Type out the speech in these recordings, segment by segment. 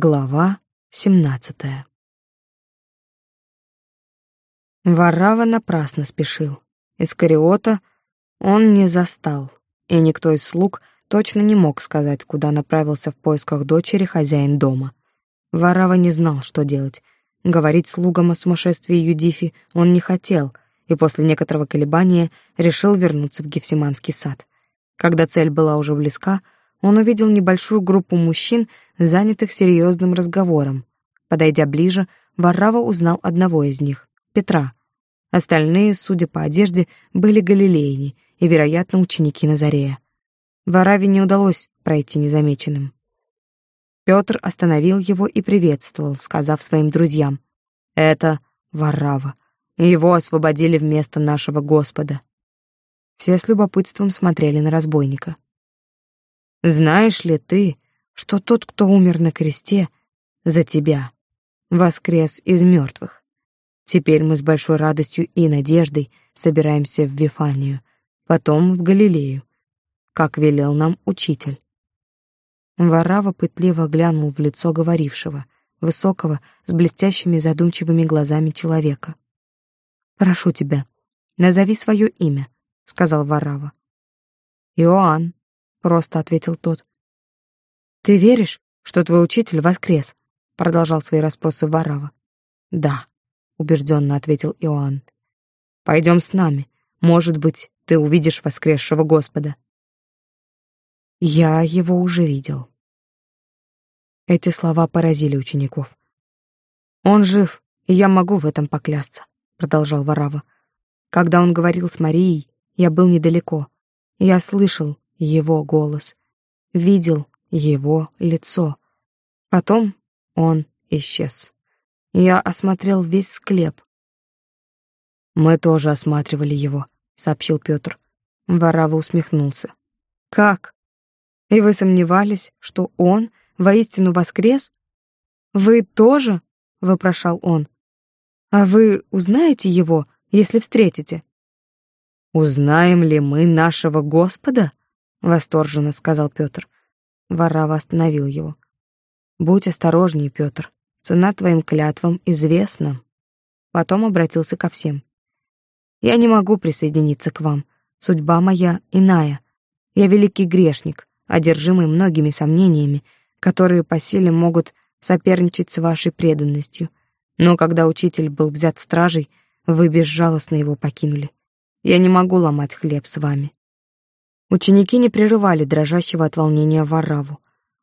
Глава семнадцатая Варрава напрасно спешил. Искариота он не застал, и никто из слуг точно не мог сказать, куда направился в поисках дочери хозяин дома. Варрава не знал, что делать. Говорить слугам о сумасшествии Юдифи он не хотел, и после некоторого колебания решил вернуться в Гефсиманский сад. Когда цель была уже близка, он увидел небольшую группу мужчин, занятых серьезным разговором. Подойдя ближе, Варрава узнал одного из них — Петра. Остальные, судя по одежде, были галилеяне и, вероятно, ученики Назарея. Вараве не удалось пройти незамеченным. Петр остановил его и приветствовал, сказав своим друзьям, «Это Варрава. Его освободили вместо нашего Господа». Все с любопытством смотрели на разбойника. Знаешь ли ты, что тот, кто умер на кресте за тебя, воскрес из мертвых? Теперь мы с большой радостью и надеждой собираемся в Вифанию, потом в Галилею, как велел нам учитель. Варава пытливо глянул в лицо говорившего, высокого, с блестящими задумчивыми глазами человека. «Прошу тебя, назови свое имя», — сказал Варава. «Иоанн», просто ответил тот. Ты веришь, что твой учитель воскрес? продолжал свои расспросы Варава. Да, убежденно ответил Иоанн. Пойдем с нами. Может быть, ты увидишь воскресшего Господа. Я его уже видел. Эти слова поразили учеников. Он жив, и я могу в этом поклясться, продолжал Варава. Когда он говорил с Марией, я был недалеко. Я слышал, его голос, видел его лицо. Потом он исчез. Я осмотрел весь склеп. Мы тоже осматривали его, сообщил Петр. Варава усмехнулся. Как? И вы сомневались, что он воистину воскрес? Вы тоже? вопрошал он. А вы узнаете его, если встретите? Узнаем ли мы нашего Господа? Восторженно сказал Петр. Варава остановил его. Будь осторожней, Петр. Цена твоим клятвам известна. Потом обратился ко всем. Я не могу присоединиться к вам. Судьба моя иная. Я великий грешник, одержимый многими сомнениями, которые по силе могут соперничать с вашей преданностью. Но когда учитель был взят стражей, вы безжалостно его покинули. Я не могу ломать хлеб с вами. Ученики не прерывали дрожащего от волнения Вараву.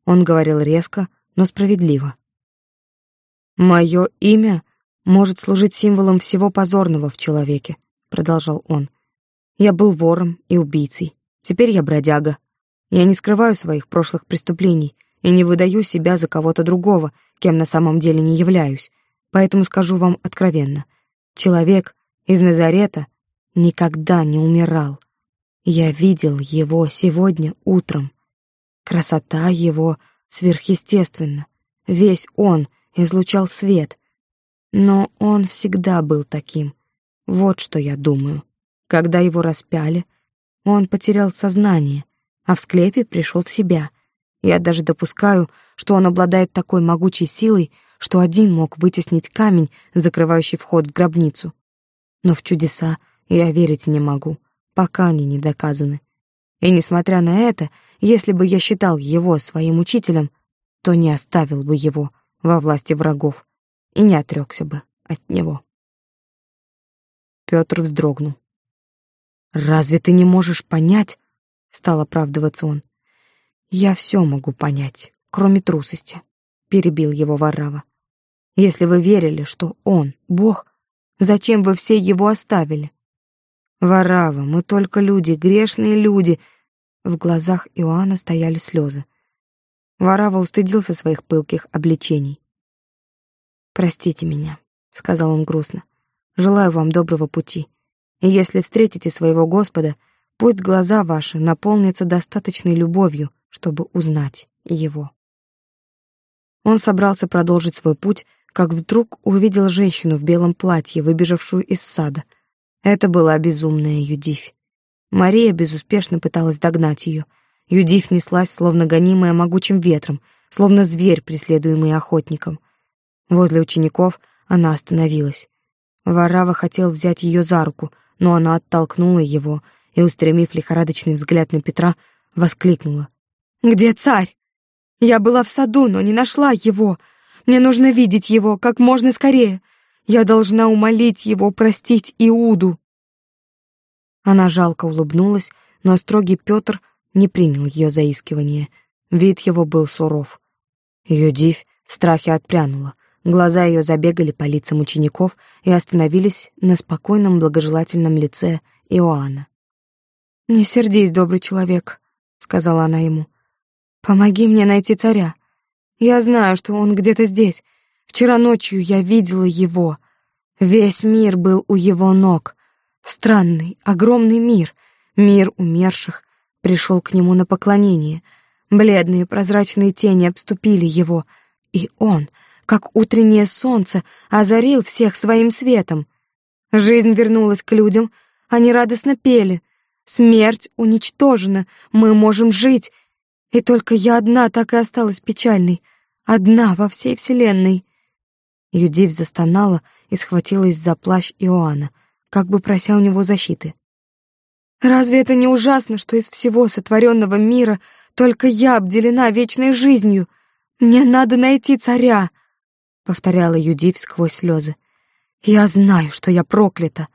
Он говорил резко, но справедливо. «Мое имя может служить символом всего позорного в человеке», — продолжал он. «Я был вором и убийцей. Теперь я бродяга. Я не скрываю своих прошлых преступлений и не выдаю себя за кого-то другого, кем на самом деле не являюсь. Поэтому скажу вам откровенно. Человек из Назарета никогда не умирал. Я видел его сегодня утром. Красота его сверхъестественна. Весь он излучал свет. Но он всегда был таким. Вот что я думаю. Когда его распяли, он потерял сознание, а в склепе пришел в себя. Я даже допускаю, что он обладает такой могучей силой, что один мог вытеснить камень, закрывающий вход в гробницу. Но в чудеса я верить не могу пока они не доказаны. И несмотря на это, если бы я считал его своим учителем, то не оставил бы его во власти врагов и не отрекся бы от него. Петр вздрогнул. «Разве ты не можешь понять?» — стал оправдываться он. «Я все могу понять, кроме трусости», — перебил его Варрава. «Если вы верили, что он — Бог, зачем вы все его оставили? Варава, мы только люди, грешные люди. В глазах Иоанна стояли слезы. Варава устыдился своих пылких обличений. Простите меня, сказал он грустно. Желаю вам доброго пути. И если встретите своего Господа, пусть глаза ваши наполнятся достаточной любовью, чтобы узнать его. Он собрался продолжить свой путь, как вдруг увидел женщину в белом платье, выбежавшую из сада — это была безумная Юдифь. Мария безуспешно пыталась догнать ее. Юдифь неслась, словно гонимая могучим ветром, словно зверь, преследуемый охотником. Возле учеников она остановилась. Варава хотел взять ее за руку, но она оттолкнула его и, устремив лихорадочный взгляд на Петра, воскликнула. «Где царь? Я была в саду, но не нашла его. Мне нужно видеть его как можно скорее. Я должна умолить его простить Иуду». Она жалко улыбнулась, но строгий Петр не принял ее заискивание. Вид его был суров. Ее дивь в страхе отпрянула. Глаза ее забегали по лицам учеников и остановились на спокойном благожелательном лице Иоанна. «Не сердись, добрый человек», — сказала она ему. «Помоги мне найти царя. Я знаю, что он где-то здесь. Вчера ночью я видела его. Весь мир был у его ног. Странный, огромный мир, мир умерших, пришел к нему на поклонение. Бледные прозрачные тени обступили его, и он, как утреннее солнце, озарил всех своим светом. Жизнь вернулась к людям, они радостно пели. Смерть уничтожена, мы можем жить. И только я одна так и осталась печальной, одна во всей вселенной. Юдив застонала и схватилась за плащ Иоанна, как бы прося у него защиты. «Разве это не ужасно, что из всего сотворенного мира только я обделена вечной жизнью? Мне надо найти царя!» — повторяла Юдив сквозь слезы. «Я знаю, что я проклята.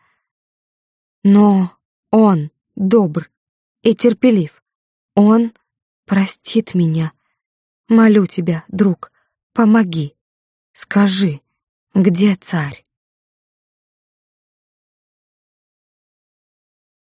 Но он добр и терпелив. Он простит меня. Молю тебя, друг, помоги. Скажи, где царь?